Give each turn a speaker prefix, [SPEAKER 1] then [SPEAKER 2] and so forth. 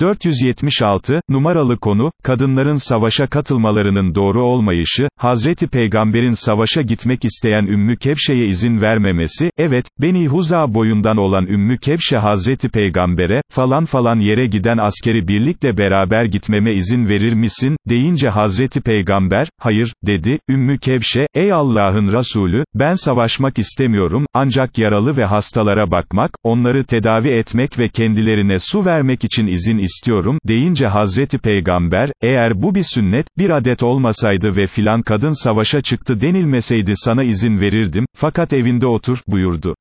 [SPEAKER 1] 476, numaralı konu, kadınların savaşa katılmalarının doğru olmayışı, Hazreti Peygamber'in savaşa gitmek isteyen Ümmü Kevşe'ye izin vermemesi, evet, Beni Huza boyundan olan Ümmü Kevşe Hazreti Peygamber'e, falan falan yere giden askeri birlikle beraber gitmeme izin verir misin, deyince Hazreti Peygamber, hayır, dedi, Ümmü Kevşe, ey Allah'ın Resulü, ben savaşmak istemiyorum, ancak yaralı ve hastalara bakmak, onları tedavi etmek ve kendilerine su vermek için izin istiyorum, deyince Hazreti Peygamber, eğer bu bir sünnet, bir adet olmasaydı ve filan kadın savaşa çıktı denilmeseydi sana izin verirdim, fakat evinde otur, buyurdu.